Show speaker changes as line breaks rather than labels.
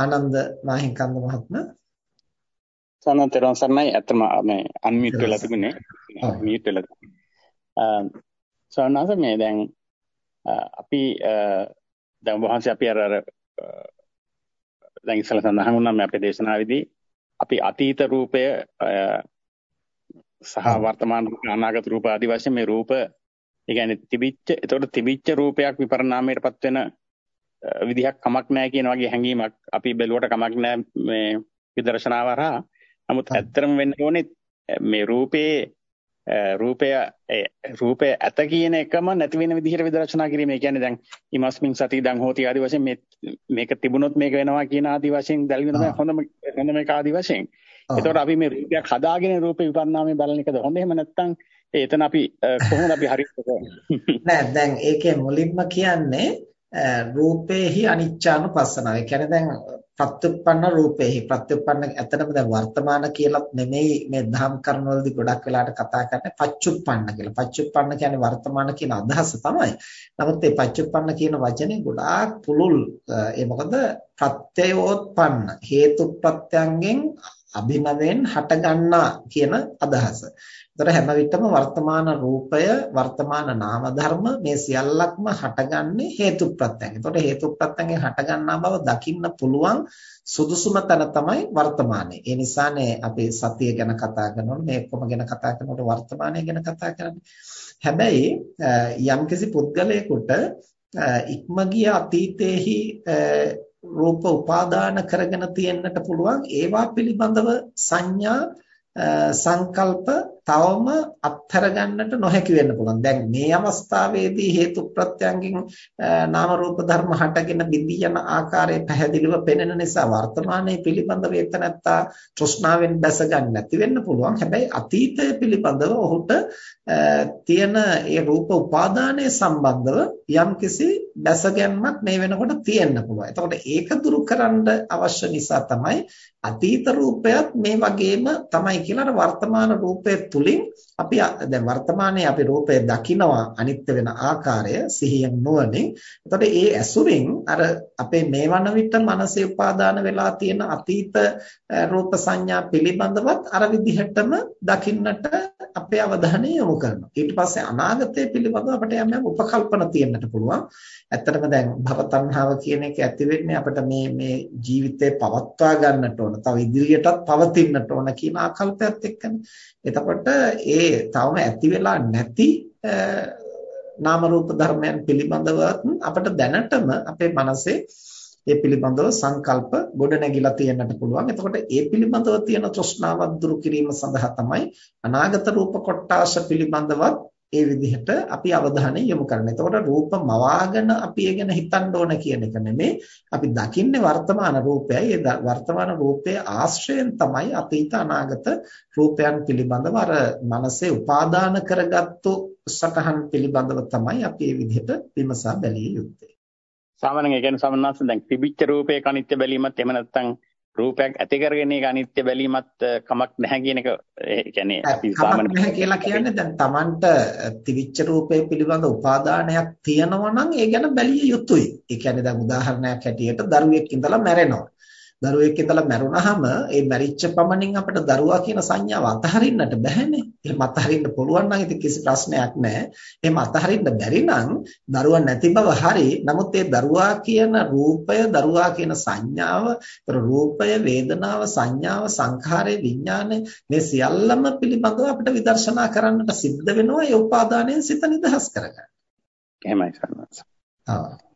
ආනන්ද මාහිම්කන්ද මහත්මයා?
සනතරන් සර්ණයි අතම මේ අන්මියුට් වෙලා තිබුණේ. මියුට් වෙලා සර්ණාස මේ දැන් අපි දැන් වහන්සේ අපි අර අර දැන් ඉස්සලා සඳහන් වුණා මේ අපේ දේශනාවේදී අපි අතීත රූපය සහ වර්තමාන අනාගත රූප ආදී වශයෙන් මේ රූප ඒ කියන්නේ තිබිච්ච ඒතකොට තිබිච්ච රූපයක් විපරණාමයටපත් වෙන විදිහක් කමක් නැහැ කියන වගේ හැඟීමක් අපි බැලුවට කමක් නැහැ මේ විදර්ශනාව හරහා. නමුත් ඇත්තටම වෙන්න ඕනේ මේ රූපේ රූපය රූපය ඇත කියන එකම නැති වෙන විදිහට විදර්ශනා කිරීම. ඒ කියන්නේ දැන් ඉමස්මින් සති දන් හෝති ආදි වශයෙන් මේ මේක තිබුණොත් මේක වෙනවා කියන ආදි වශයෙන් දැල්වෙන තමයි හොඳම හොඳම එක ආදි වශයෙන්. ඒතකොට අපි මේ රූපයක් හදාගෙන රූපේ විපරිණාමය බලන එකද හොඳ එහෙම නැත්නම් එතන අපි කොහොමද අපි හරියට
නෑ දැන් ඒකේ මුලින්ම කියන්නේ රූපේහි අනිච්චානුපස්සනාව. ඒ කියන්නේ දැන් ප්‍රත්‍යুৎপন্ন රූපේහි ප්‍රත්‍යুৎপন্ন ඇත්තටම දැන් වර්තමාන කියලත් නෙමෙයි මේ දහම් කරුණවලදී ගොඩක් වෙලාට කතා කරන්නේ පච්චුප්පන්න කියලා. පච්චුප්පන්න කියන්නේ වර්තමාන කියන අදහස තමයි. නමුත් මේ පච්චුප්පන්න කියන වචනේ ගොඩාක් පුළුල්. ඒ මොකද ප්‍රත්‍යයෝත්පන්න හේතු ප්‍රත්‍යයෙන් අභිනවෙන් හටගන්නා කියන අදහස. ඒතර හැම විටම වර්තමාන රූපය වර්තමාන නාම ධර්ම මේ සියල්ලක්ම හටගන්නේ හේතු ප්‍රත්‍යයෙන්. ඒතකොට හේතු ප්‍රත්‍යයෙන් හටගන්නා බව දකින්න පුළුවන් සුදුසුම තැන තමයි වර්තමානයේ. ඒ නිසානේ අපි සතිය ගැන කතා කරනකොට මේ ඔක්කොම ගැන කතා කරනකොට වර්තමානය ගැන කතා කරන්නේ. හැබැයි යම්කිසි පුද්ගලයෙකුට ඉක්ම ගිය අතීතයේහි රූප උපාදාන කරගෙන තියෙන්නට පුළුවන් ඒවා පිළිබඳව සංඥා සංකල්ප තවම අත්හැර ගන්නට නොහැකි වෙන්න පුළුවන්. දැන් මේ අවස්ථාවේදී හේතු ප්‍රත්‍යයෙන් නාම රූප ධර්ම හටගෙන බිඳී යන ආකාරය පැහැදිලිව පෙනෙන නිසා වර්තමානයේ පිළිබඳව එතනත්තා තෘෂ්ණාවෙන් දැස ගන්න නැති වෙන්න පුළුවන්. හැබැයි අතීතය පිළිබඳව ඔහුට තියෙන ඒ රූප උපාදානය සම්බන්ධව යම්කිසි දැසගැන්මක් මේ වෙනකොට තියෙන්න පුළුවන්. එතකොට ඒක දුරු කරන්න අවශ්‍ය නිසා තමයි අතීත රූපයත් මේ වගේම තමයි කියලා වර්තමාන රූපය තුලින් අපි දැන් වර්තමානයේ අපි රූපය දකිනවා අනිත්‍ය වෙන ආකාරය සිහියෙන් නුවණින්. එතකොට ඒ ඇසුරින් අර අපේ මේවන විට මනසේ උපාදාන වෙලා තියෙන අතීත රූප සංඥා පිළිබඳවත් අර විදිහටම දකින්නට අපේ අවධානය යොමු කරනවා. ඊට පස්සේ අනාගතය පිළිබඳව අපිට යම් යම් උපකල්පන තියෙන්නට පුළුවන්. ඇත්තටම දැන් භව තණ්හාව කියන එක ඇති වෙන්නේ අපිට මේ මේ ජීවිතේ පවත්වා ගන්නට ඕන. තව ඉදිරියටත් පවතින්නට ඕන කියන ආකල්පයත් එක්කනේ. එතකොට ඒ තවම ඇති වෙලා නැති නාම රූප ධර්මයන් පිළිබඳව අපිට දැනටම අපේ මනසේ ඒ පිළිබඳව සංකල්ප ගොඩ නැගිලා තියෙන්නට පුළුවන්. එතකොට ඒ පිළිබඳව තියෙන තෘෂ්ණාවක් දුරු කිරීම සඳහා තමයි අනාගත රූප කොටාශ පිළිබඳවත් ඒ විදිහට අපි අවධානය යොමු කරන්නේ. එතකොට රූප මවාගෙන අපි ඒ ගැන හිතන්න ඕන කියන එක නෙමෙයි. අපි දකින්නේ වර්තමාන රූපයයි. ඒ වර්තමාන රූපයේ ආශ්‍රයෙන් තමයි අතීත අනාගත රූපයන් පිළිබඳව අර මනසේ උපාදාන කරගත්තු සටහන් පිළිබඳව තමයි අපි මේ විදිහට විමසා බැලිය යුත්තේ.
සාමාන්‍යයෙන් ඒ කියන්නේ සමනස් දැන් තිබිච්ච රූපේ කනිත්‍ය බැලීමත් එහෙම නැත්නම් රූපයක් ඇති කරගෙන ඒක අනිත්‍ය බැලීමත් කමක් නැහැ කියන එක ඒ කියන්නේ
අපි සාමාන්‍ය නැහැ කියලා කියන්නේ දැන් Tamanට තිවිච්ච රූපේ පිළිබඳ උපාදානයක් තියෙනවා නම් ඒ ගැන බැලිය යුතුයි. ඒ කියන්නේ දැන් උදාහරණයක් හැටියට දරුවෙක් ඉඳලා මැරෙනවා. දරුවෙක් ඉඳලා මැරුණාම ඒ මැරිච්ච පමණින් අපිට දරුවා කියන සංඥාව අතහරින්නට බැහැනේ. එහෙම අතහරින්න පුළුවන් නම් ඉතින් කිසි ප්‍රශ්නයක් නැහැ. එහෙම අතහරින්න බැරි නම් දරුවා නැති බව හරි. නමුත් ඒ දරුවා කියන රූපය, දරුවා කියන සංඥාව, රූපය, වේදනාව, සංඥාව, සංඛාරය, විඥානය මේ සියල්ලම පිළිබඳව අපිට විදර්ශනා කරන්නට සිද්ධ වෙනවා ඒ උපාදානයෙන් සිත නිදහස් කරගන්න.
එහෙමයි සර්ණස්.
ආ